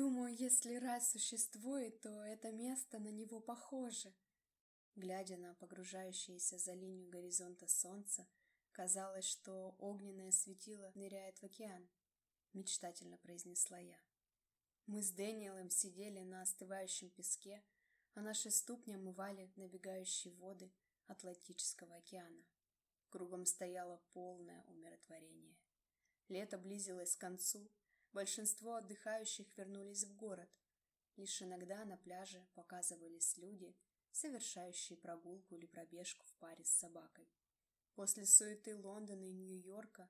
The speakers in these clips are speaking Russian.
Думаю, если рай существует, то это место на него похоже. Глядя на погружающееся за линию горизонта солнце, казалось, что огненное светило ныряет в океан. Мечтательно произнесла я. Мы с Дэниелом сидели на остывающем песке, а наши ступни омывали набегающие воды Атлантического океана. Кругом стояло полное умиротворение. Лето близилось к концу, большинство отдыхающих вернулись в город. Лишь иногда на пляже показывались люди, совершающие прогулку или пробежку в паре с собакой. После суеты Лондона и Нью-Йорка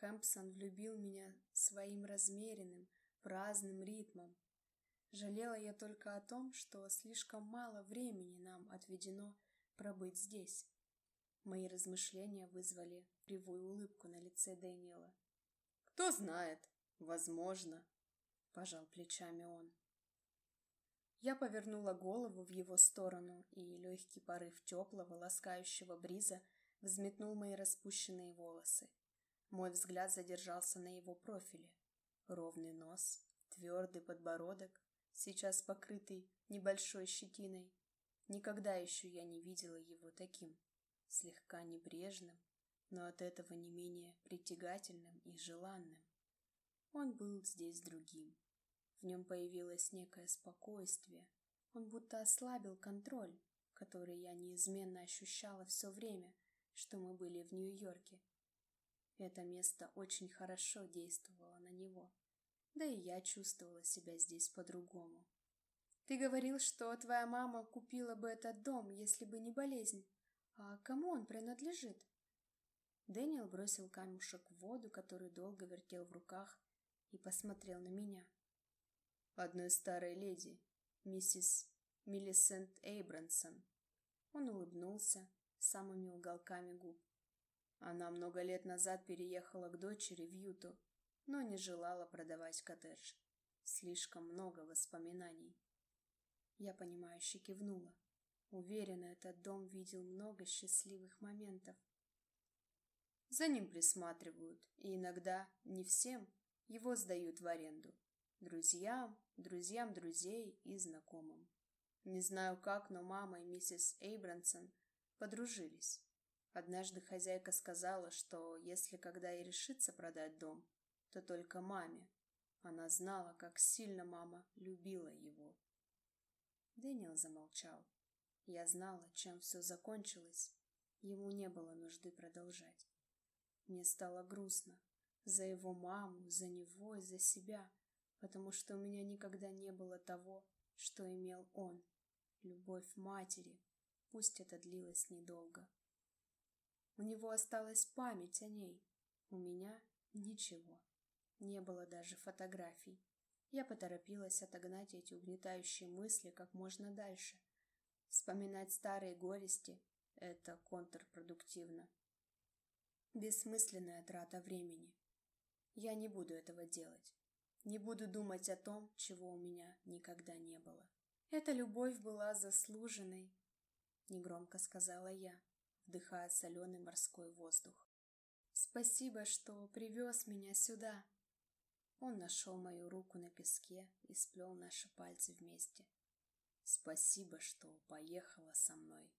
Хэмпсон влюбил меня своим размеренным, праздным ритмом. Жалела я только о том, что слишком мало времени нам отведено пробыть здесь. Мои размышления вызвали кривую улыбку на лице Дэниела. «Кто знает, возможно», — пожал плечами он. Я повернула голову в его сторону, и легкий порыв теплого, ласкающего бриза взметнул мои распущенные волосы. Мой взгляд задержался на его профиле. Ровный нос, твердый подбородок, сейчас покрытый небольшой щетиной. Никогда еще я не видела его таким, слегка небрежным, но от этого не менее притягательным и желанным. Он был здесь другим. В нем появилось некое спокойствие. Он будто ослабил контроль, который я неизменно ощущала все время, что мы были в Нью-Йорке. Это место очень хорошо действовало на него. Да и я чувствовала себя здесь по-другому. «Ты говорил, что твоя мама купила бы этот дом, если бы не болезнь. А кому он принадлежит?» Дэниел бросил камушек в воду, который долго вертел в руках, и посмотрел на меня. «Одной старой леди, миссис Миллисент Эйбрансон». Он улыбнулся самыми уголками губ. Она много лет назад переехала к дочери в Юту, но не желала продавать коттедж. Слишком много воспоминаний. Я понимающе кивнула. Уверена, этот дом видел много счастливых моментов. За ним присматривают, и иногда, не всем, его сдают в аренду. Друзьям, друзьям друзей и знакомым. Не знаю как, но мама и миссис Эйбрансон подружились. Однажды хозяйка сказала, что если когда и решится продать дом, то только маме. Она знала, как сильно мама любила его. Дэниел замолчал. Я знала, чем все закончилось. Ему не было нужды продолжать. Мне стало грустно. За его маму, за него и за себя. Потому что у меня никогда не было того, что имел он. Любовь матери. Пусть это длилось недолго. У него осталась память о ней. У меня ничего. Не было даже фотографий. Я поторопилась отогнать эти угнетающие мысли как можно дальше. Вспоминать старые горести — это контрпродуктивно. Бессмысленная трата времени. Я не буду этого делать. Не буду думать о том, чего у меня никогда не было. Эта любовь была заслуженной, негромко сказала я вдыхая соленый морской воздух. «Спасибо, что привез меня сюда!» Он нашел мою руку на песке и сплел наши пальцы вместе. «Спасибо, что поехала со мной!»